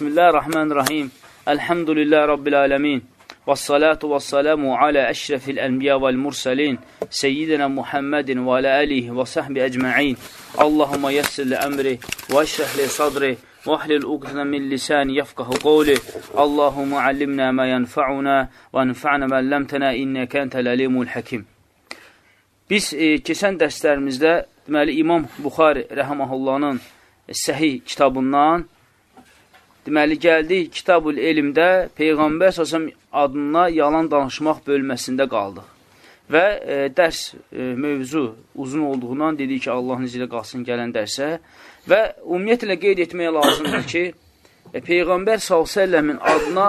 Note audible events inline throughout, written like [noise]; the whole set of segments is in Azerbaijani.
Bismillahirrahmanirrahim. Elhamdülillahi Rabbil alamin. Ve salatu ve selamu ala eşrefil enbiya vel mursalin. Seyyidina Muhammedin ve ala alihi ve sahbi ecma'in. Allahümme yessirli emri ve li sadri. واحلل عقدة من لساني يفقه 'allimna ma yanfa'una ما ينفعنا ma lam tana innaka انت alimul hakim. Biz e, keçən dərslərimizdə deməli İmam Buxari rahimehullahın Səhih kitabından deməli gəldik Kitabul Elmdə Peyğəmbər səsəm adına yalan danışmaq bölməsində qaldıq. Və e, dərs e, mövzu uzun olduğundan dedik ki, Allahın izi ilə qalsın gələn dərsə və ümumiyyətlə qeyd etmək lazımdır ki, e, Peyğəmbər s.ə.v-in adına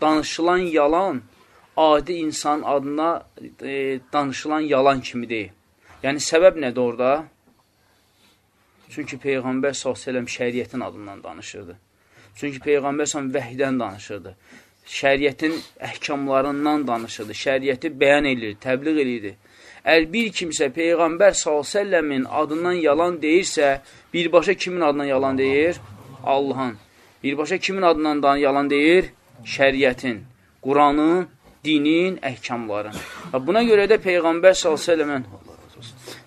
danışılan yalan adi insan adına e, danışılan yalan kimi deyil. Yəni, səbəb nədir orada? Çünki Peyğəmbər s.ə.v şəriyyətin adından danışırdı. Çünki Peyğəmbər s.ə.v vəhdən danışırdı şəriətin əhkamlarından danışırdı, şəriəti bəyan edir, təbliğ edirdi. Əgər bir kimsə Peyğəmbər s.ə.v-in adından yalan deyirsə, birbaşa kimin adından yalan deyir? Allahın. Birbaşa kimin adından yalan deyir? Şəriətin, Quranın, dinin, əhkamların. Buna görə də Peyğəmbər s.ə.v-in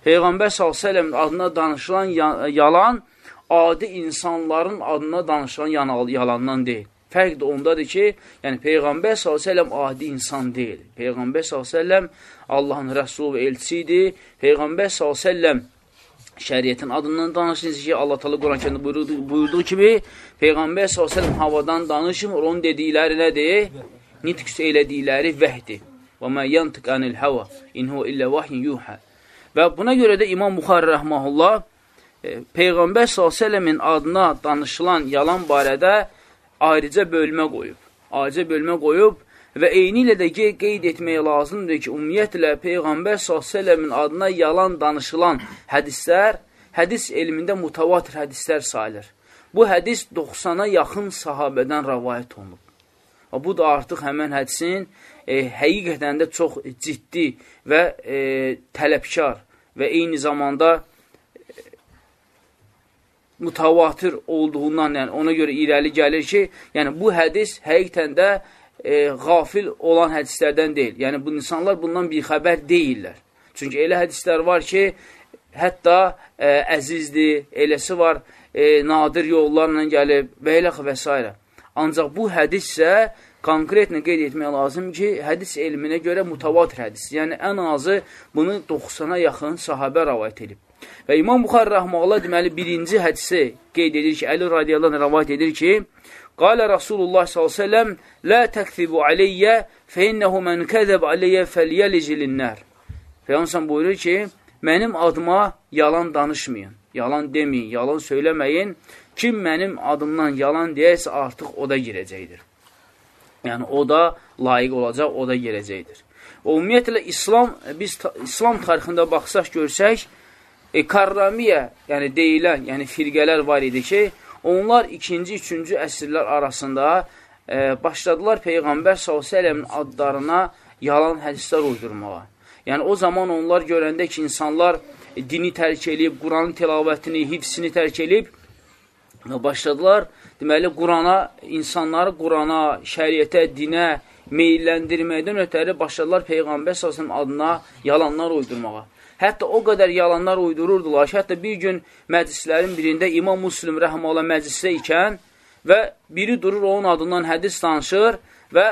Peyğəmbər s.ə.v-in adına danışılan yalan adi insanların adına danışılan yalandan deyil. Fərq də ondadır ki, yəni Peyğəmbər s.ə.v adi insan deyil. Peyğəmbər s.ə.v Allahın rəsulu və elçisi idi. Peyğəmbər s.ə.v şəriyyətin adından danışınız ki, Allah talı Quran kəndə buyurduğu, kimi Peyğəmbər s.ə.v havadan danışmır, onun dedikləri nədir? Nitqs elədikləri vəhdir. Və mə yantiq anil hava, in huva illə vahyin yuhə. Və buna görə də İmam Buxarı rəhməhullah Peyğəmbər s.ə.v-in adına danışılan yalan barədə ayrıca bölmə qoyub. Ayrıca bölmə qoyub və eyni ilə də qeyd etmək lazımdır ki, ümumiyyətlə Peyğəmbər s.ə.v-in adına yalan danışılan hədislər, hədis elmində mutavatir hədislər sayılır. Bu hədis 90-a yaxın sahabədən rəvayət olunub. Bu da artıq həmən hədisin e, həqiqətən də çox ciddi və e, tələbkar və eyni zamanda mutavatir olduğundan, yəni ona görə irəli gəlir ki, yəni bu hədis həqiqətən də e, qafil olan hədislərdən deyil. Yəni bu insanlar bundan bir xəbər deyirlər. Çünki elə hədislər var ki, hətta e, əzizdir, eləsi var, e, nadir yollarla gəlib və elə və s. Ancaq bu hədis isə konkretlə qeyd etmək lazım ki, hədis elminə görə mutavatir hədis. Yəni, ən azı bunu 90-a yaxın sahabə rəvayət edib. Və İmam Buxar Rəhməllah deməli birinci hədisi qeyd edir ki, Əli radiyallahu rəvayət edir ki, Qalə Rasulullah s.ə.v Lə təkzibu aleyyə fə innəhu mən kəzəb aleyyə fəliyyəlicilinnər. Peyğəmbər buyurur ki, mənim adıma yalan danışmayın, yalan deməyin, yalan söyləməyin. Kim mənim adımdan yalan deyərsə artıq o da girəcəkdir. Yəni o da layiq olacaq, o da girəcəkdir. Ümumiyyətlə İslam, biz İslam tarixində baxsaq görsək, e, karramiyə, yəni deyilən, yəni firqələr var idi ki, onlar ikinci, üçüncü əsrlər arasında e, başladılar Peyğəmbər s.ə.v-in adlarına yalan hədislər uydurmağa. Yəni o zaman onlar görəndə ki, insanlar e, dini tərk edib, Quranın tilavətini, hifsini tərk edib, başladılar, deməli, Qurana, insanları Qurana, şəriətə, dinə meyilləndirməkdən ötəri başladılar Peyğəmbər s.ə.v adına yalanlar uydurmağa. Hətta o qədər yalanlar uydururdular ki, hətta bir gün məclislərin birində İmam Müslim rəhmələ məclisdə ikən və biri durur onun adından hədis danışır və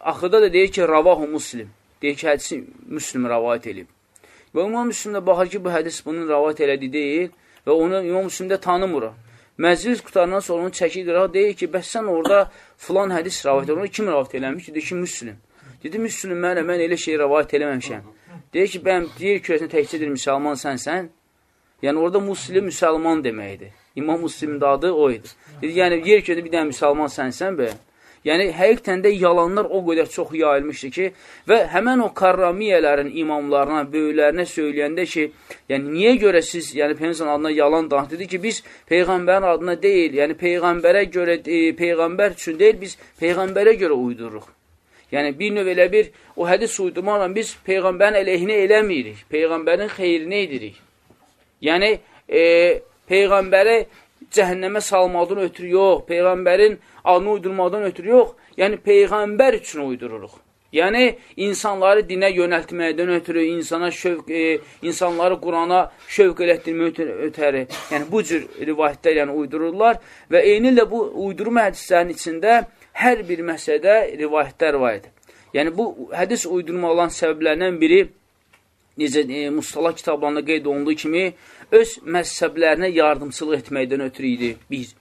axırda da deyir ki, Ravahu Müslim. Deyir ki, hədisi Müslim rəvayət edib. Və İmam Müslim də baxır ki, bu hədis bunun rəvayət elədiyi deyil və onu İmam Müslim də tanımır. Məclis qutarından sonra onu çəkir qırağa deyir ki, bəs sən orada filan hədis rəvayət edir. Onu kim rəvayət eləmiş? Dedi ki, Müslim. Dedi, Müslim mənə, mən elə şey rəvayət eləməmişəm. Deyir ki, bəyəm, deyir ki, özünə təkcədir müsəlman sənsən. Yəni, orada muslim müsəlman deməkdir. İmam muslimin adı o idi. Dedi, yəni, yer ki, bir dənə müsəlman sənsən bəyəm. Yəni, həqiqətən də yalanlar o qədər çox yayılmışdı ki, və həmən o karramiyələrin imamlarına, böyüklərinə söyləyəndə ki, yəni, niyə görə siz, yəni, Peyğəmbərin adına yalan danış, dedi ki, biz Peyğəmbərin adına deyil, yəni, Peyğəmbərə görə, e, Peyğəmbər üçün deyil, biz Peyğəmbərə görə uyduruq. Yəni, bir növ elə bir o hədis uydurmaqla biz Peyğəmbərin əleyhinə eləmirik. Peyğəmbərin xeyrinə edirik. Yəni, e, Peyğəmbəri cəhənnəmə salmadan ötürü yox, Peyğəmbərin adını uydurmadan ötürü yox, yəni Peyğəmbər üçün uydururuq. Yəni, insanları dinə yönəltməkdən ötürü, insana şövq, e, insanları Qurana şövq elətdirmək ötəri, yəni bu cür rivayətlər yəni, uydururlar və eyni ilə bu uydurma hədislərin içində hər bir məsələdə rivayətlər var idi. Yəni, bu hədis uydurma olan səbəblərdən biri, necə e, Mustala kitablarında qeyd olunduğu kimi, öz məzhəblərinə yardımçılıq etməkdən ötürü idi, bir.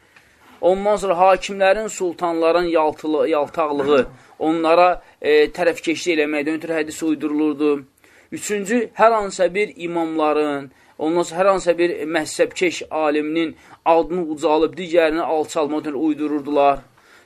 Ondan sonra hakimlərin, sultanların yaltılı, yaltaqlığı, onlara e, tərəfkeşlik eləməkdən ötürü hədis uydurulurdu. Üçüncü, hər hansısa bir imamların, ondan sonra hər hansısa bir məhzəbkeş aliminin adını ucalıb, digərini alçalmadan uydururdular.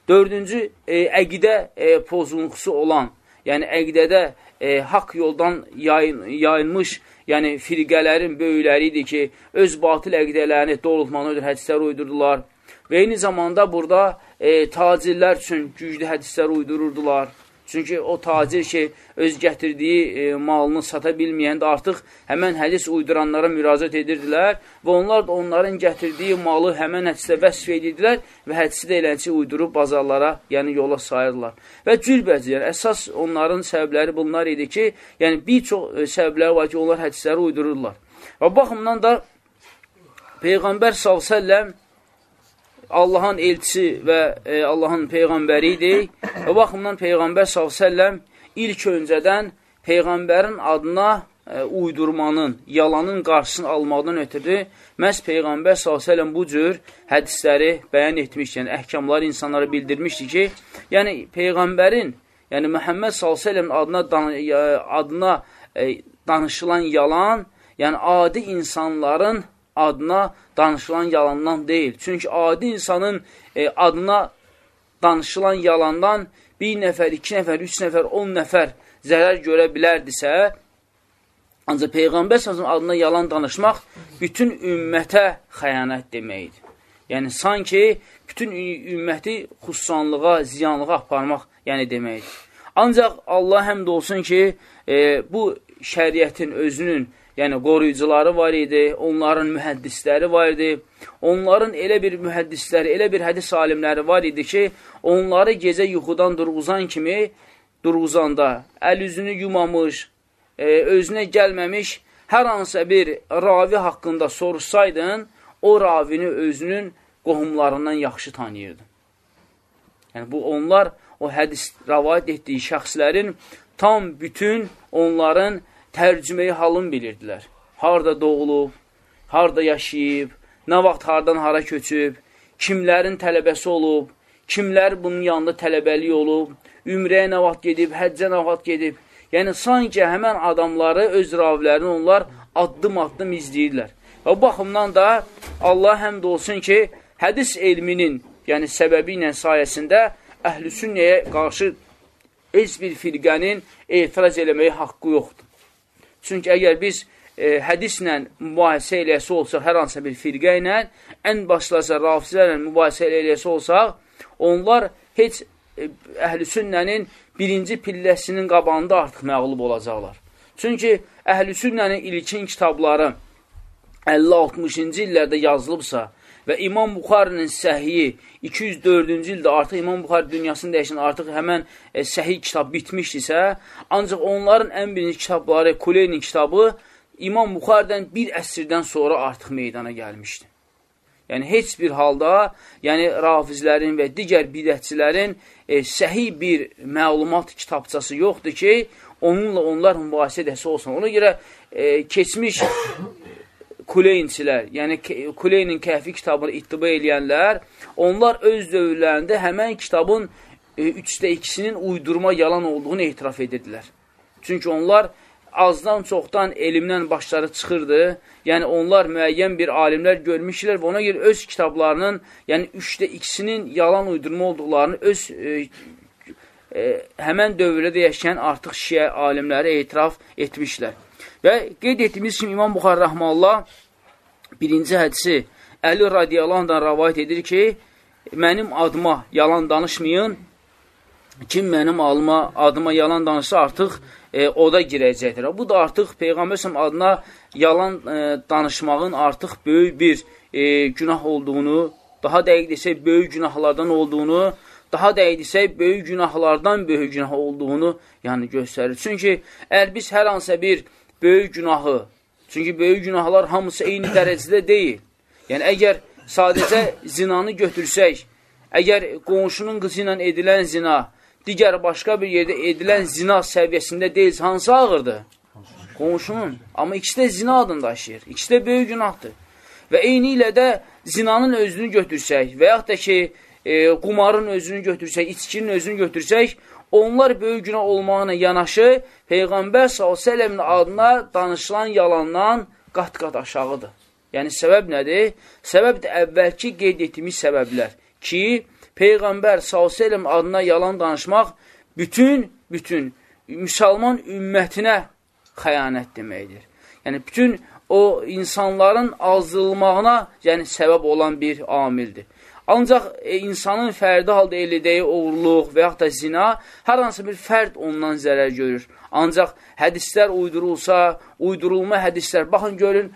Dördüncü, e, əqidə e, pozuntusu olan, yəni əqidədə e, haqq yoldan yayın, yayılmış, yəni firqələrin böyükləri idi ki, öz batil əqidələrini doğrultmanı ödür hədislər uydurdular. Və eyni zamanda burada e, tacirlər üçün güclü hədislər uydururdular. Çünki o tacir ki, öz gətirdiyi e, malını sata bilməyəndə artıq həmən hədis uyduranlara müraciət edirdilər və onlar da onların gətirdiyi malı həmən hədislə vəsf edirdilər və hədisi də elənçi uydurub bazarlara, yəni yola sayırlar. Və cürbəcə, yəni əsas onların səbəbləri bunlar idi ki, yəni bir çox e, səbəbləri var ki, onlar hədisləri uydururlar. Və baxımdan da Peyğəmbər s.ə.v Allahın elçisi və e, Allahın Peyğəmbəri idi. Və baxımdan Peyğəmbər s.ə.v ilk öncədən Peyğəmbərin adına e, uydurmanın, yalanın qarşısını almaqdan ötürü məhz Peyğəmbər s.ə.v bu cür hədisləri bəyan etmişdi, yəni əhkamları insanlara bildirmişdi ki, yəni Peyğəmbərin, yəni Məhəmməd s.ə.v adına, dan adına e, danışılan yalan, yəni adi insanların adına danışılan yalandan deyil. Çünki adi insanın e, adına danışılan yalandan bir nəfər, iki nəfər, üç nəfər, on nəfər zərər görə bilərdisə, ancaq Peyğəmbər sözün adına yalan danışmaq bütün ümmətə xəyanət deməkdir. Yəni, sanki bütün ümməti xussanlığa, ziyanlığa aparmaq yəni deməkdir. Ancaq Allah həmd olsun ki, e, bu şəriətin özünün yəni qoruyucuları var idi, onların mühəddisləri var idi, onların elə bir mühəddisləri, elə bir hədis alimləri var idi ki, onları gecə yuxudan durğuzan kimi, durğuzanda əl üzünü yumamış, e, özünə gəlməmiş, hər hansısa bir ravi haqqında soruşsaydın, o ravini özünün qohumlarından yaxşı tanıyırdı. Yəni, bu onlar o hədis rəvayət etdiyi şəxslərin tam bütün onların tərcüməyi halını bilirdilər. Harada doğulub, harada yaşayıb, nə vaxt hardan hara köçüb, kimlərin tələbəsi olub, kimlər bunun yanında tələbəli olub, ümrəyə nə vaxt gedib, həccə nə vaxt gedib. Yəni, sanki həmən adamları, öz ravilərini onlar addım-addım izləyirlər. Və baxımdan da Allah həmd olsun ki, hədis elminin, yəni səbəbi ilə sayəsində əhl-i sünnəyə qarşı heç bir firqənin etiraz eləməyə haqqı yoxdur. Çünki əgər biz e, hədislə mübahisə eləyəsi olsaq, hər hansısa bir firqə ilə, ən başlasa rafizlərlə mübahisə eləyəsi olsaq, onlar heç e, əhl-i sünnənin birinci pilləsinin qabağında artıq məğlub olacaqlar. Çünki əhl-i sünnənin ilkin kitabları 50-60-cı illərdə yazılıbsa, və İmam Buxarinin səhiyi 204-cü ildə artıq İmam Buxari dünyasını dəyişən artıq həmən e, səhi kitab bitmişdisə, ancaq onların ən birinci kitabları, Kuleynin kitabı İmam Buxaridən bir əsrdən sonra artıq meydana gəlmişdi. Yəni, heç bir halda, yəni rafizlərin və digər bidətçilərin e, səhi bir məlumat kitabçası yoxdur ki, onunla onlar mübahisə edəsi olsun. Ona görə e, keçmiş Kuleynçilər, yəni Kuleynin kəhfi kitabını ittiba eləyənlər, onlar öz dövrlərində həmən kitabın e, üçdə ikisinin uydurma yalan olduğunu etiraf edirdilər. Çünki onlar azdan çoxdan elmdən başları çıxırdı. Yəni onlar müəyyən bir alimlər görmüşlər və ona görə öz kitablarının, yəni üçdə ikisinin yalan uydurma olduqlarını öz e, e, həmən dövrdə yaşayan artıq şiə alimləri etiraf etmişlər. Və qeyd etdiyimiz kimi İmam Buxar Rəhmallah birinci hədisi Əli radiyalandan rəvayət edir ki, mənim adıma yalan danışmayın, kim mənim adıma, adıma yalan danışsa artıq e, oda girəcəkdir. Bu da artıq Peyğəmbər adına yalan e, danışmağın artıq böyük bir e, günah olduğunu, daha dəqiq desək, böyük günahlardan olduğunu, daha dəqiq desək, böyük günahlardan böyük günah olduğunu yəni göstərir. Çünki əgər biz hər hansısa bir böyük günahı, çünki böyük günahlar hamısı eyni dərəcədə deyil. Yəni, əgər sadəcə zinanı götürsək, əgər qonşunun qızı ilə edilən zina, digər başqa bir yerdə edilən zina səviyyəsində deyilsə, hansı ağırdır? Qonşunun. Amma ikisi də zina adını daşıyır. İkisi də böyük günahdır. Və eyni ilə də zinanın özünü götürsək və yaxud da ki, e, qumarın özünü götürsək, içkinin özünü götürsək, onlar böyük günah olmağına yanaşı Peyğəmbər s.ə.v-in adına danışılan yalandan qat-qat aşağıdır. Yəni, səbəb nədir? Səbəb də əvvəlki qeyd etdiyimiz səbəblər ki, Peyğəmbər s.ə.v adına yalan danışmaq bütün, bütün müsəlman ümmətinə xəyanət deməkdir. Yəni, bütün o insanların azdırılmağına yəni, səbəb olan bir amildir. Ancaq e, insanın fərdi halda elədiyi oğurluq və yaxud da zina, hər hansı bir fərd ondan zərər görür. Ancaq hədislər uydurulsa, uydurulma hədislər, baxın görün,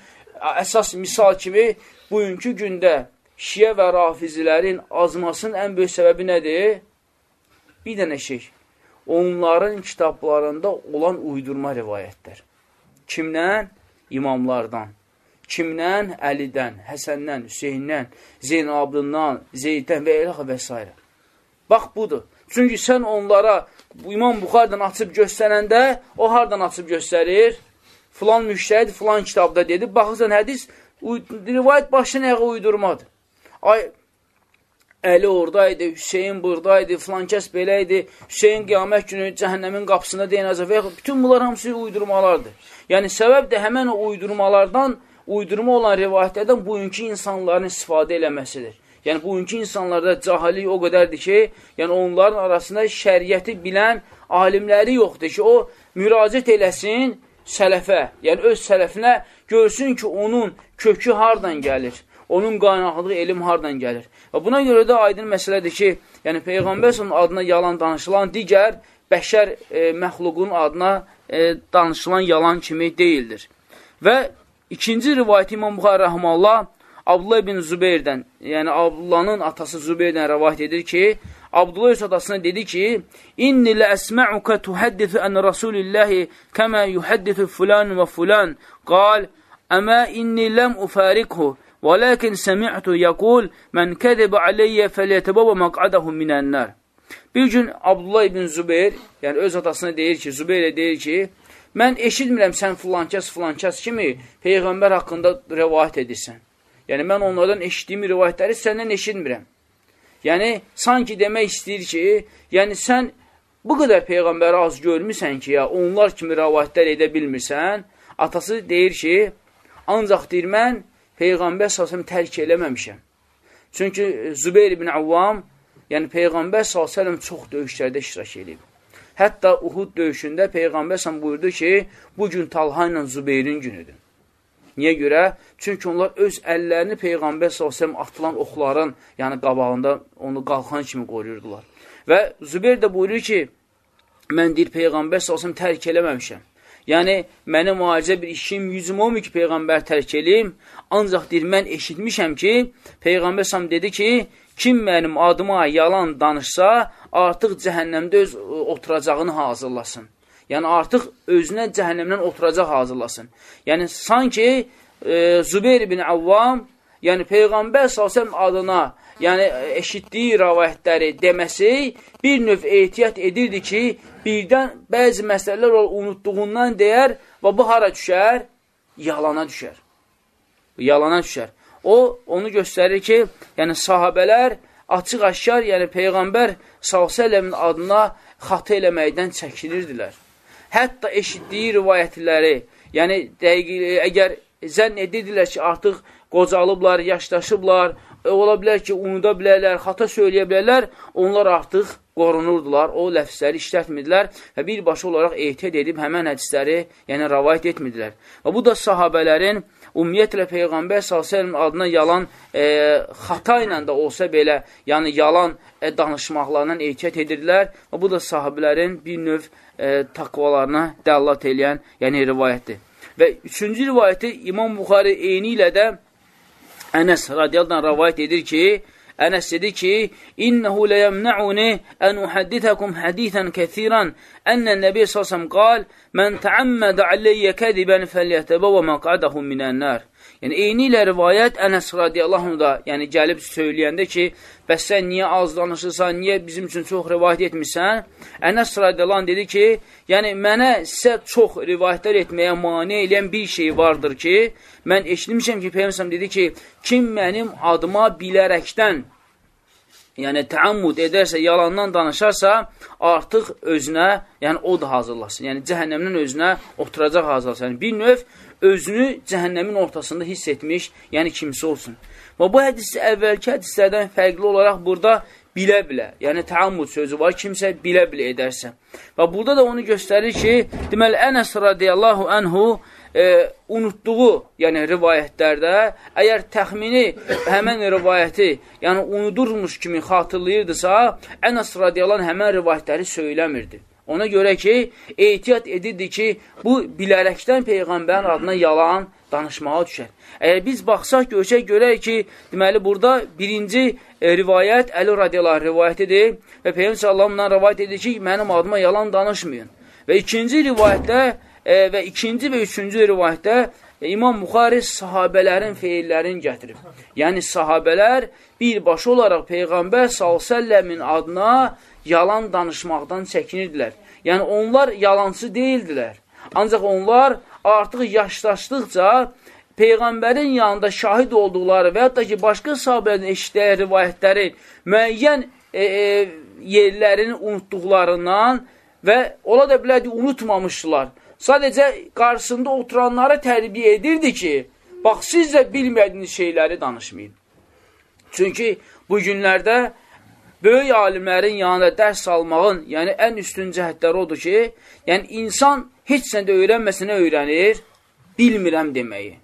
əsas misal kimi bugünkü gündə şiə və rafizilərin azmasının ən böyük səbəbi nədir? Bir dənə şey, onların kitablarında olan uydurma rivayətlər. Kimdən? İmamlardan. Kimdən? Əlidən, Həsəndən, Hüseyndən, Zeynabdından, Zeyddən və elə və s. Bax, budur. Çünki sən onlara İmam Buxardan açıb göstərəndə, o hardan açıb göstərir? Filan müştəhid, filan kitabda dedi. Baxırsan, hədis, rivayət başına ayağı uydurmadır. Ay, Əli oradaydı, Hüseyin buradaydı, filan kəs belə idi, Hüseyin qiyamət günü cəhənnəmin qapısında deyinəcək və bütün bunlar hamısı uydurmalardır. Yəni, səbəb də həmən o uydurmalardan, uydurma olan rivayətlərdən bugünkü insanların istifadə eləməsidir. Yəni, bugünkü insanlarda cahillik o qədərdir ki, yəni onların arasında şəriyyəti bilən alimləri yoxdur ki, o müraciət eləsin sələfə, yəni öz sələfinə görsün ki, onun kökü hardan gəlir onun qaynaqlığı elm hardan gəlir. Və buna görə də aydın məsələdir ki, yəni Peyğəmbər adına yalan danışılan digər bəşər e, məxluqun adına e, danışılan yalan kimi deyildir. Və İkinci rivayət İmam Buxarə Rəhmallah Abdullah ibn Zübeyrdən, yəni Abdullahın atası Zübeyrdən rəvayət edir ki, Abdullah öz atasına dedi ki, İnni lə əsmə'uka tuhəddifu ən Rasulillahi kəmə yuhəddifu fulan və fulan. Qal, əmə inni ləm ufəriqhu, və ləkin səmi'tu yəqul, mən kədibə aleyyə fəliyətəbəbə məqadahu minənlər. Bir gün Abdullah ibn Zübeyr, yəni öz atasına deyir ki, Zübeyrə deyir ki, mən eşitmirəm sən filankəs filankəs kimi Peyğəmbər haqqında rəvayət edirsən. Yəni, mən onlardan eşitdiyim rivayətləri səndən eşitmirəm. Yəni, sanki demək istəyir ki, yəni sən bu qədər Peyğəmbəri az görmüsən ki, ya onlar kimi rəvayətlər edə bilmirsən. Atası deyir ki, ancaq deyir, mən Peyğəmbər s.ə.v tərk eləməmişəm. Çünki Zübeyir ibn Avvam, yəni Peyğəmbər s.ə.v çox döyüşlərdə iştirak edib. Hətta Uhud döyüşündə Peyğəmbər s.ə.v buyurdu ki, bu gün Talha ilə Zübeyrin günüdür. Niyə görə? Çünki onlar öz əllərini Peyğəmbər s.ə.v atılan oxların, yəni qabağında onu qalxan kimi qoruyurdular. Və Zübeyir də buyurur ki, mən deyir Peyğəmbər s.ə.v tərk eləməmişəm. Yəni, mənə müalicə bir işim, yüzüm olmuyor ki, Peyğəmbər tərk eləyim. Ancaq deyir, mən eşitmişəm ki, Peyğəmbər sam dedi ki, kim mənim adıma yalan danışsa, artıq cəhənnəmdə öz oturacağını hazırlasın. Yəni, artıq özünə cəhənnəmdən oturacaq hazırlasın. Yəni, sanki e, Zübeyir ibn Avvam, yəni Peyğəmbər s.ə.v adına yəni eşitdiyi rəvayətləri deməsi bir növ ehtiyat edirdi ki, birdən bəzi məsələlər unutduğundan deyər və bu hara düşər? Yalana düşər. Yalana düşər. O, onu göstərir ki, yəni sahabələr açıq-aşkar, yəni Peyğəmbər s.ə.v-in adına xatı eləməkdən çəkilirdilər. Hətta eşitdiyi rivayətləri, yəni əgər zənn edirdilər ki, artıq qocalıblar, yaşlaşıblar, e, ola bilər ki, unuda bilərlər, xata söyləyə bilərlər, onlar artıq qorunurdular, o ləfsləri işlətmirdilər və birbaşa olaraq ehtiyat edib həmən hədisləri, yəni rəvayət etmirdilər. Və bu da sahabələrin ümumiyyətlə Peyğəmbər s.ə.v adına yalan e, xata ilə də olsa belə, yəni yalan e, danışmaqlarından ehtiyat edirdilər və bu da sahabələrin bir növ e, taqvalarına dəllat eləyən, yəni rivayətdir. Və üçüncü rivayəti İmam Buxari eyni ilə də Ənəs radiyaldan rəvayət edir ki, Ənəs dedi ki, İnnəhu ləyəmnə'uni ən uhaddithəkum hədithən kəsirən ənnən nəbi səsəm qal, mən təəmmədə aleyyə kədibən fəlyətəbə və məqadahu minənlər. Yəni, eyni ilə rivayət Ənəs radiyallahu da yəni, gəlib söyləyəndə ki, bəs sən niyə az danışırsan, niyə bizim üçün çox rivayət etmirsən? Ənəs radiyallahu dedi ki, yəni mənə sizə çox rivayətlər etməyə mane eləyən bir şey vardır ki, mən eşitmişəm ki, Peyyəmsəm dedi ki, kim mənim adıma bilərəkdən yəni təammud edərsə, yalandan danışarsa, artıq özünə, yəni o da hazırlasın. Yəni cəhənnəmdən özünə oturacaq hazırlasın. Yəni, bir növ özünü cəhənnəmin ortasında hiss etmiş, yəni kimsə olsun. Və bu hədis əvvəlki hədislərdən fərqli olaraq burada bilə-bilə, yəni təammud sözü var, kimsə bilə-bilə edərsə. Və burada da onu göstərir ki, deməli, Ənəs radiyallahu ənhu e, unutduğu, yəni rivayətlərdə, əgər təxmini həmən rivayəti, yəni unudurmuş kimi xatırlayırdısa, Ənəs radiyallahu həmən rivayətləri söyləmirdi. Ona görə ki, ehtiyat edirdi ki, bu bilərəkdən Peyğəmbərin adına yalan danışmağa düşər. Əgər biz baxsaq, görsək, görək ki, deməli, burada birinci e, rivayət Əli radiyalar rivayətidir və Peyğəmbər sallamdan rivayət edir ki, mənim adıma yalan danışmayın. Və ikinci rivayətdə e, və ikinci və üçüncü rivayətdə e, İmam Buxari sahabələrin feillərini gətirib. Yəni, sahabələr birbaşa olaraq Peyğəmbər s.ə.v-in adına yalan danışmaqdan çəkinirdilər. Yəni, onlar yalancı deyildilər. Ancaq onlar artıq yaşlaşdıqca Peyğəmbərin yanında şahid olduqları və hətta ki, başqa sahabələrin eşitdiyi rivayətləri müəyyən e, e, yerlərini unutduqlarından və ola da bilədi, unutmamışdılar. Sadəcə qarşısında oturanları tərbiyə edirdi ki, bax, siz də bilmədiyiniz şeyləri danışmayın. Çünki bu günlərdə böyük alimlərin yanında dərs almağın, yəni ən üstün cəhətləri odur ki, yəni insan heç səndə öyrənməsinə öyrənir, bilmirəm deməyi.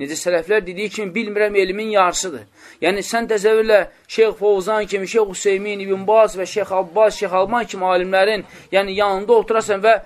Necə sələflər dediyi kimi, bilmirəm elmin yarısıdır. Yəni, sən təzəvvürlə Şeyx Fovzan kimi, Şeyx Hüseymin, İbn Baz və Şeyx Abbas, Şeyx Alman kimi alimlərin yəni, yanında oturasan və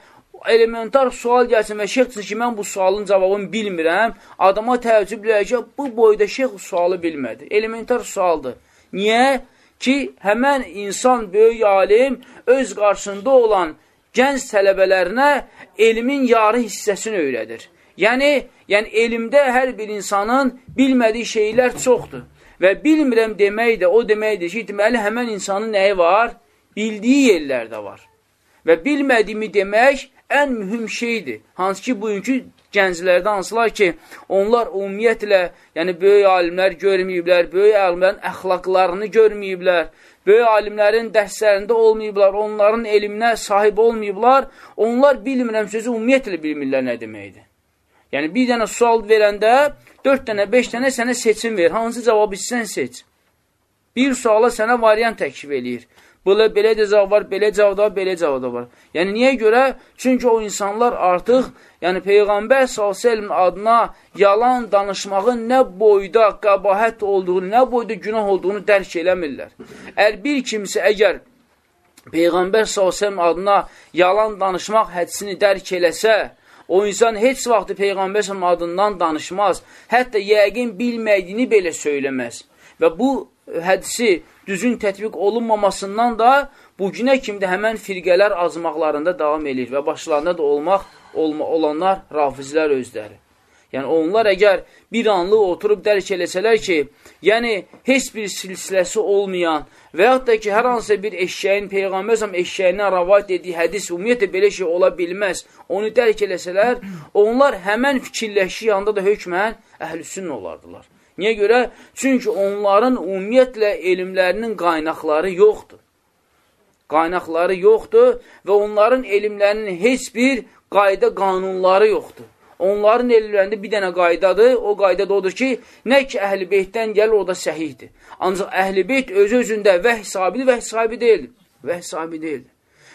elementar sual gəlsin və şeyx ki, mən bu sualın cavabını bilmirəm, adama təəccüb eləyək ki, bu boyda şeyx sualı bilmədi. Elementar sualdır. Niyə? ki, həmən insan böyük alim öz qarşısında olan gənc tələbələrinə elmin yarı hissəsini öyrədir. Yəni, yəni elmdə hər bir insanın bilmədiyi şeylər çoxdur. Və bilmirəm demək də o deməkdir ki, deməli həmən insanın nəyi var? Bildiyi yerlərdə var. Və bilmədiyimi demək ən mühüm şeydir. Hansı ki, bugünkü gənclərdə hansılar ki, onlar ümumiyyətlə, yəni böyük alimlər görməyiblər, böyük alimlərin əxlaqlarını görməyiblər, böyük alimlərin dərslərində olmayıblar, onların elminə sahib olmayıblar, onlar bilmirəm sözü ümumiyyətlə bilmirlər nə deməkdir. Yəni, bir dənə sual verəndə, dörd dənə, beş dənə sənə seçim ver, hansı cavabı sən seç. Bir suala sənə variant təklif eləyir. Belə, belə cavab var, belə cavab da var, belə cavab da var. Yəni, niyə görə? Çünki o insanlar artıq, yəni Peyğəmbər s.ə.v adına yalan danışmağın nə boyda qabahət olduğunu, nə boyda günah olduğunu dərk eləmirlər. Əgər bir kimsə əgər Peyğəmbər s.ə.v adına yalan danışmaq hədisini dərk eləsə, o insan heç vaxt Peyğəmbər adından danışmaz, hətta yəqin bilmədiyini belə söyləməz. Və bu hədisi düzün tətbiq olunmamasından da bu günə kimi də həmən firqələr azmaqlarında davam edir və başlarında da olmaq olma, olanlar rafizlər özləri. Yəni, onlar əgər bir anlıq oturub dərk eləsələr ki, yəni, heç bir silsiləsi olmayan və yaxud da ki, hər hansısa bir eşyəyin, Peyğəmbərsəm eşyəyindən ravayət etdiyi hədis, ümumiyyətlə belə şey ola bilməz, onu dərk eləsələr, onlar həmən fikirləşi yanında da hökmən əhlüsün olardılar. Niyə görə? Çünki onların ümumiyyətlə elmlərinin qaynaqları yoxdur. Qaynaqları yoxdur və onların elmlərinin heç bir qayda qanunları yoxdur. Onların elmlərində bir dənə qaydadır, o qayda da odur ki, nə ki əhl-i beytdən gəlir, o da səhihdir. Ancaq əhl-i beyt öz-özündə vəh sahibidir, vəh sahibi deyildir. Vəh sahibi deyildir.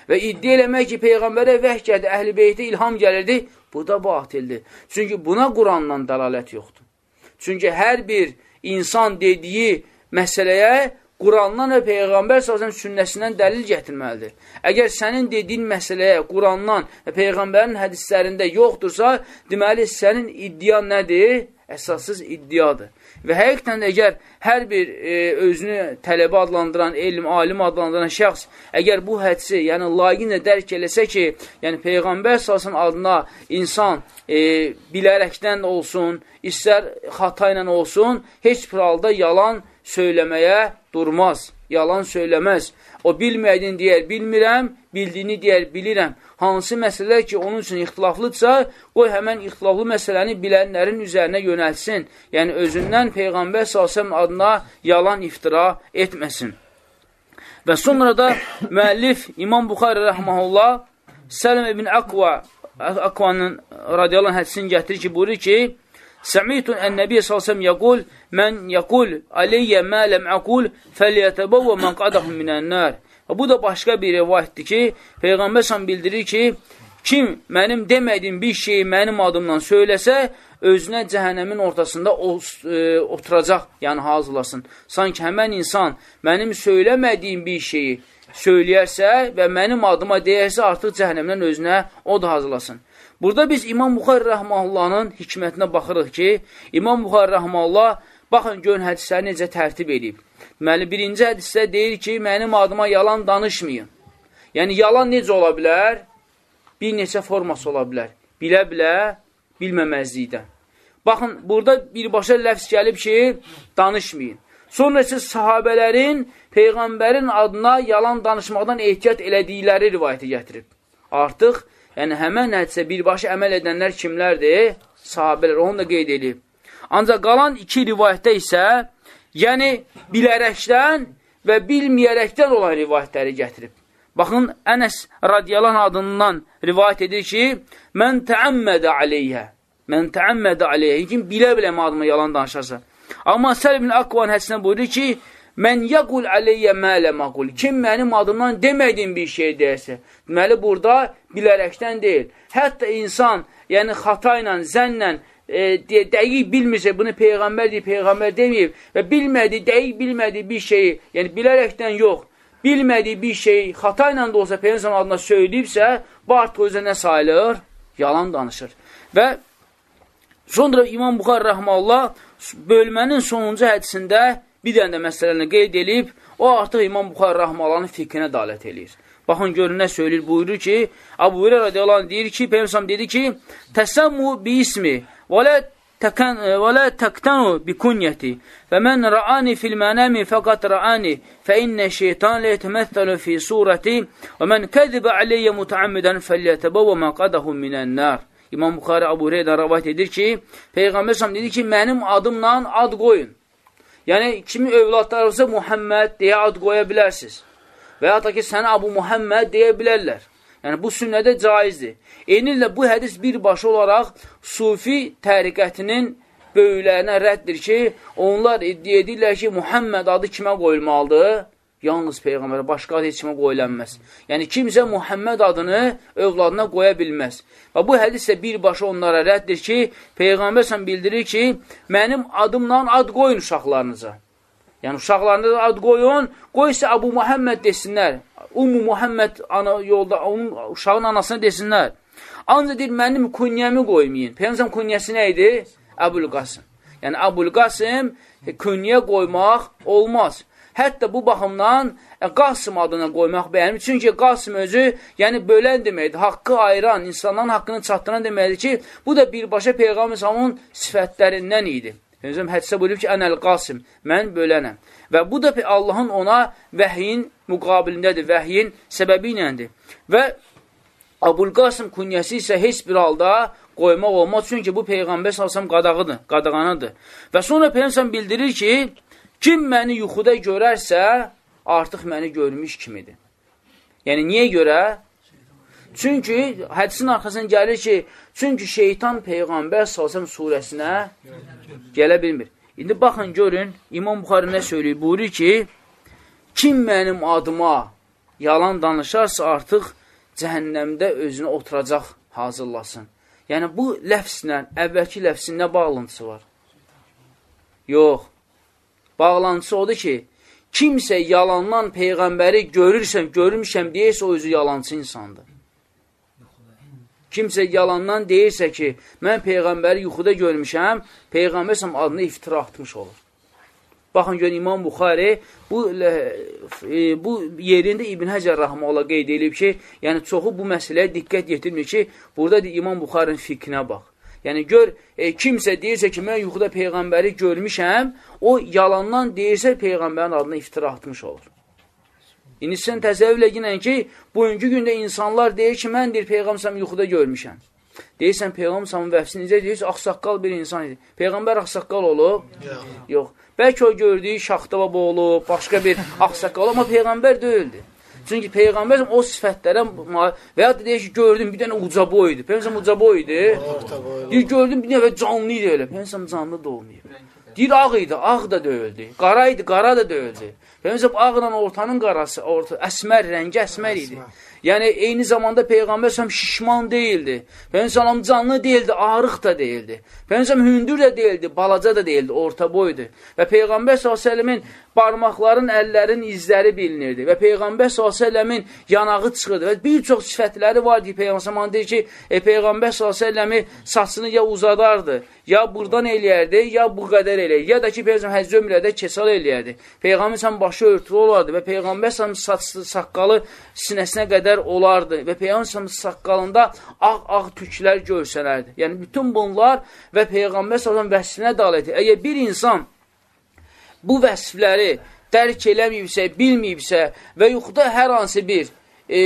Və iddia eləmək ki, Peyğəmbərə vəh gəldi, əhl-i beytə ilham gəlirdi, bu da batildir. Çünki buna Qurandan dəlalət yoxdur. Çünki hər bir insan dediyi məsələyə Qurandan və Peyğəmbər s.ə.v sünnəsindən dəlil gətirməlidir. Əgər sənin dediyin məsələyə Qurandan və Peyğəmbərin hədislərində yoxdursa, deməli, sənin iddian nədir? Əsassız iddiadır. Və həqiqətən də əgər hər bir e, özünü tələbə adlandıran, elm, alim adlandıran şəxs, əgər bu hədsi, yəni layiqincə dərk eləsə ki, yəni Peyğəmbər salsın adına insan e, bilərəkdən olsun, istər xata ilə olsun, heç bir halda yalan söyləməyə durmaz, yalan söyləməz. O bilmədiyini deyər, bilmirəm, bildiyini deyər, bilirəm. Hansı məsələlər ki, onun üçün ixtilaflıdsa, qoy həmən ixtilaflı məsələni bilənlərin üzərinə yönəlsin. Yəni, özündən Peyğəmbər s.ə.v adına yalan iftira etməsin. Və sonra da [coughs] müəllif İmam Buxarə rəhməhullah Sələm ibn Aqva Aqvanın radiyallahu hədisini gətirir ki, buyurur ki, Səmitun ən-Nəbi s.ə.v yəqul, mən yəqul aleyyə mə ləm əqul fəliyətəbəvvə mən qadahum minən-nər. Bu da başqa bir rivayətdir ki, Peyğəmbər s.ə.v bildirir ki, kim mənim demədiyim bir şeyi mənim adımdan söyləsə, özünə cəhənnəmin ortasında e, oturacaq, yəni hazırlasın. Sanki həmən insan mənim söyləmədiyim bir şeyi söyləyərsə və mənim adıma deyərsə, artıq cəhənnəmdən özünə o da hazırlasın. Burada biz İmam Buxar Rəhməllahın hikmətinə baxırıq ki, İmam Buxar Rəhməllah, baxın, görün hədisləri necə tərtib edib. Deməli, birinci hədisdə deyir ki, mənim adıma yalan danışmayın. Yəni, yalan necə ola bilər? Bir neçə forması ola bilər. Bilə bilə, bilməməzlikdən. Baxın, burada birbaşa ləfs gəlib ki, danışmayın. Sonra isə sahabələrin Peyğəmbərin adına yalan danışmaqdan ehtiyat elədikləri rivayəti gətirib. Artıq Yəni, həmən hədisə birbaşa əməl edənlər kimlərdir? Sahabələr, onu da qeyd edib. Ancaq qalan iki rivayətdə isə, yəni bilərəkdən və bilməyərəkdən olan rivayətləri gətirib. Baxın, Ənəs radiyalan adından rivayət edir ki, mən təəmmədə aleyhə, mən təəmmədə aleyhə, kim bilə-bilə adıma yalan danışarsa. Amma Səl ibn Akvan hədisinə buyurur ki, Mən yəqul aleyyə mələ məqul. Kim mənim adımdan demədiyim bir şey deyərsə. Deməli, burada bilərəkdən deyil. Hətta insan, yəni xata ilə, zənlə, e, dəqiq bilmirsə, bunu Peyğəmbər deyib, Peyğəmbər deməyib və bilmədiyi, dəqiq bilmədiyi bir şeyi, yəni bilərəkdən yox, bilmədiyi bir şeyi xata ilə də olsa Peyğəmbər adına söyləyibsə, bu artıq özə nə sayılır? Yalan danışır. Və sonra İmam Buxar Rəhmallah bölmənin sonuncu hədisində bir dənə də məsələni qeyd edib, o artıq İmam Buxar Rahmalanın fikrinə dalət eləyir. Baxın, görün, nə söyləyir, buyurur ki, Abu Hürə radiyallahu deyir ki, Peyyəmsəm dedi ki, təsəmmu bi ismi və lə və lə təqtənu bi kunyəti və mən rəani fil mənəmi fəqat rəani fə innə şeytan lə yətəməthəlu fi surəti və mən kəzibə aleyyə mütəammidən fəlyətəbə və məqadahu minən nər. İmam Buxarı Abu Hüreydən rəvayət edir ki, Peyğəmbər səhəm dedi ki, mənim adımla ad qoyun. Yəni, kimi övladlarınıza Muhammed deyə ad qoya bilərsiniz. Və ya da ki, sənə Abu Muhammed deyə bilərlər. Yəni, bu sünnədə caizdir. Eynilə, bu hədis birbaşa olaraq Sufi təriqətinin böyüklərinə rəddir ki, onlar iddia edirlər ki, Muhammed adı kimə qoyulmalıdır? Yalnız Peyğəmbərə, başqa adı heç kimə qoyulənməz. Yəni, kimsə Muhammed adını övladına qoya bilməz. Və bu hədis də birbaşa onlara rəddir ki, Peyğəmbər sən bildirir ki, mənim adımla ad qoyun uşaqlarınıza. Yəni, uşaqlarınıza ad qoyun, qoy isə Abu Muhammed desinlər. Ummu Muhammed ana yolda, onun uşağın anasını desinlər. Ancaq deyir, mənim künyəmi qoymayın. Peyğəmbər künyəsi nə idi? Əbul Qasım. Yəni, Əbul Qasım künyə qoymaq olmaz. Hətta bu baxımdan e, Qasım adını qoymaq bəyənir. Çünki Qasım özü, yəni bölən deməkdir, haqqı ayıran, insanların haqqını çatdıran deməkdir ki, bu da birbaşa Peyğəmbər İslamın sifətlərindən idi. Peyğəmbər hədsə buyurub ki, ənəl Qasım, mən bölənəm. Və bu da Allahın ona vəhyin müqabilindədir, vəhyin səbəbi iləndir. Və Abul Qasım künyəsi isə heç bir halda qoymaq olmaz, çünki bu Peyğəmbər salsam qadağıdır, qadağanıdır. Və sonra Peyğəmbər bildirir ki, Kim məni yuxuda görərsə, artıq məni görmüş kimidir. Yəni, niyə görə? Çünki hədisin arxasına gəlir ki, çünki şeytan Peyğəmbər s.ə.v surəsinə gələ bilmir. İndi baxın, görün, İmam Buxarı nə söyləyir? Buyurur ki, kim mənim adıma yalan danışarsa artıq cəhənnəmdə özünü oturacaq hazırlasın. Yəni, bu ləfslə, əvvəlki ləfsin nə bağlantısı var? Yox bağlantısı odur ki, kimsə yalandan Peyğəmbəri görürsəm, görmüşəm deyirsə, o özü yalancı insandır. Kimsə yalandan deyirsə ki, mən Peyğəmbəri yuxuda görmüşəm, Peyğəmbər adını iftira atmış olur. Baxın görün İmam Buxari bu e, bu yerində İbn Həcər rahmeullah qeyd edib ki, yəni çoxu bu məsələyə diqqət yetirmir ki, burada İmam Buxarinin fikrinə bax. Yəni gör e, kimsə deyirsə ki, mən yuxuda peyğəmbəri görmüşəm, o yalandan deyirsə peyğəmbərin adına iftira atmış olur. İndi sən təsəvvürlə ginən ki, bugünkü gündə insanlar deyir ki, mən deyir peyğəmsəm yuxuda görmüşəm. Deyirsən peyğəmsəmin vəfsini necə deyirsən, ağsaqqal bir insan idi. Peyğəmbər ağsaqqal olub? Yox. Yox. Bəlkə o gördüyü şaxta baba olub, başqa bir ağsaqqal olub, amma Peyğəmbər deyildi. Çünki Peyğəmbər o sifətlərə və ya da deyir ki, gördüm bir dənə uca boydu. Peyğəmbər uca boydu. Deyir, gördüm bir dənə canlı idi elə. Peyğəmbər canlı da olmayıb. Deyir, ağ idi, ağ da deyildi. Qara idi, qara da deyildi. Peyğəmbər ağla ortanın qarası, orta, əsmər, rəngi əsmər idi. Əsmər. Yəni, eyni zamanda Peyğəmbər səhəm şişman deyildi. Peyğəmbər canlı deyildi, arıq da deyildi. Peyğəmbər hündür də deyildi, balaca da deyildi, orta boydu. Və Peyğəmbər s.ə.v-in barmaqların, əllərin izləri bilinirdi. Və Peyğəmbər s.ə.v-in yanağı çıxırdı. Və bir çox sifətləri var ki, Peyğəmbər deyir ki, e, Peyğəmbər s.ə.v-i saçını ya uzadardı, ya buradan eləyərdi, ya bu qədər eləyərdi. Ya da ki, Peyğəmbər həccə ömrədə kesal eləyərdi. Peyğəmbər sən başı örtülü olardı və Peyğəmbər sən saçlı, saqqalı sinəsinə qədər qədər olardı və Peyğəmbər saqqalında ağ-ağ tüklər görsələrdi. Yəni, bütün bunlar və Peyğəmbər sallallahu vəsfinə dalət edir. Əgər bir insan bu vəsfləri dərk eləməyibsə, bilməyibsə və yuxuda hər hansı bir e,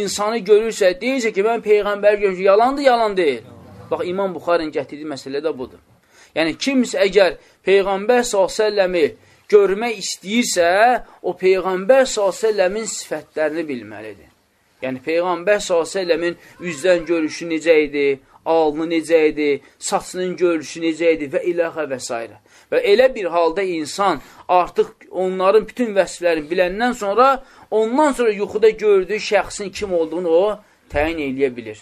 insanı görürsə, deyirsə ki, mən Peyğəmbər görmüşəm, yalandır, yalan deyil. Bax, İmam Buxarın gətirdiyi məsələ də budur. Yəni, kimsə əgər Peyğəmbər s.ə.v-i görmək istəyirsə, o Peyğəmbər s.ə.v-in sifətlərini bilməlidir. Yəni Peyğəmbər s.ə.v-in üzdən görüşü necə idi, alnı necə idi, saçının görüşü necə idi və iləhə və s. Və elə bir halda insan artıq onların bütün vəsflərini biləndən sonra, ondan sonra yuxuda gördüyü şəxsin kim olduğunu o təyin eləyə bilir.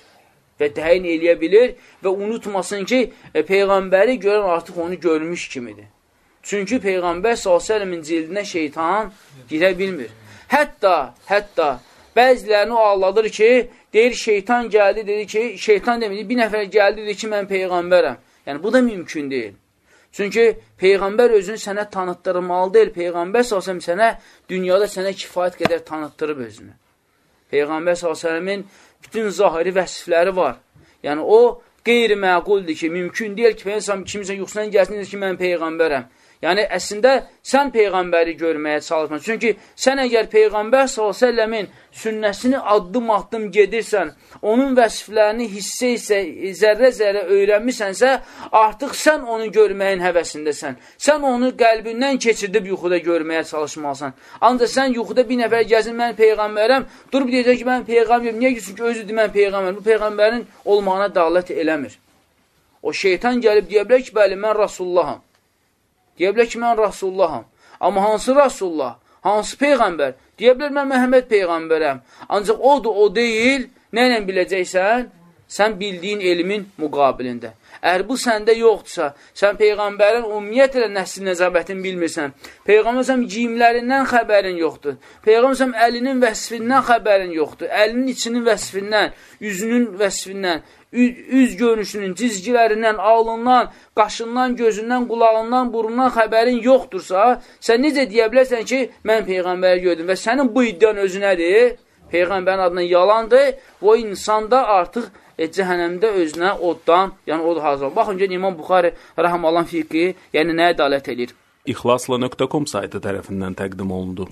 Və təyin eləyə bilir və unutmasın ki, e, Peyğəmbəri görən artıq onu görmüş kimidir. Çünki Peyğəmbər s.ə.v-in cildinə şeytan girə bilmir. Hətta, hətta Bəzilərini o ağladır ki, deyir şeytan gəldi, dedi ki, şeytan demir, bir nəfər gəldi, dedi ki, mən Peyğəmbərəm. Yəni, bu da mümkün deyil. Çünki Peyğəmbər özünü sənə tanıtdırmalı deyil. Peyğəmbər s.ə.v sənə dünyada sənə kifayət qədər tanıtdırıb özünü. Peyğəmbər s.ə.v-in bütün zahiri vəsifləri var. Yəni, o qeyri-məquldur ki, mümkün deyil ki, Peyğəmbər kimsə yuxusundan gəlsin, ki, mən Peyğəmbərəm. Yəni, əslində, sən Peyğəmbəri görməyə çalışma. Çünki sən əgər Peyğəmbər s.ə.v-in sünnəsini addım-addım gedirsən, onun vəsiflərini hissə-hissə, zərrə-zərrə öyrənmisənsə, artıq sən onu görməyin həvəsindəsən. Sən onu qəlbindən keçirdib yuxuda görməyə çalışmalısan. Ancaq sən yuxuda bir nəfər gəzin, mən Peyğəmbərəm, durub deyəcək ki, mən Peyğəmbərəm. Niyə gitsin ki, özüdür mən Peyğəmbərəm? Bu Peyğəmbərin olmağına dalət eləmir. O şeytan gəlib deyə bilər ki, bəli, mən Rasullaham. Deyə bilər ki, mən Rasullaham. Amma hansı Rasullah? Hansı Peyğəmbər? Deyə bilər, mən Məhəmməd Peyğəmbərəm. Ancaq odur, o deyil. Nə ilə biləcəksən? Sən bildiyin elmin müqabilində. Əgər bu səndə yoxdursa, sən Peyğəmbərin ümumiyyətlə nəsil nəzabətini bilmirsən, Peyğəmbərsəm giyimlərindən xəbərin yoxdur, Peyğəmbərsəm əlinin vəsfindən xəbərin yoxdur, əlinin içinin vəsfindən, üzünün vəsfindən, üz görünüşünün cizgilərindən, alından, qaşından, gözündən, qulağından, burundan xəbərin yoxdursa, sən necə deyə bilərsən ki, mən Peyğəmbəri gördüm və sənin bu iddian özü nədir? Peyğəmbərin adına yalandır, o insanda artıq e, cəhənnəmdə özünə oddan, yəni od hazırlar. Baxın, görün, İmam Buxari rəhəm alan fiqhi, yəni nəyə dalət edir? İxlasla.com saytı tərəfindən təqdim olundu.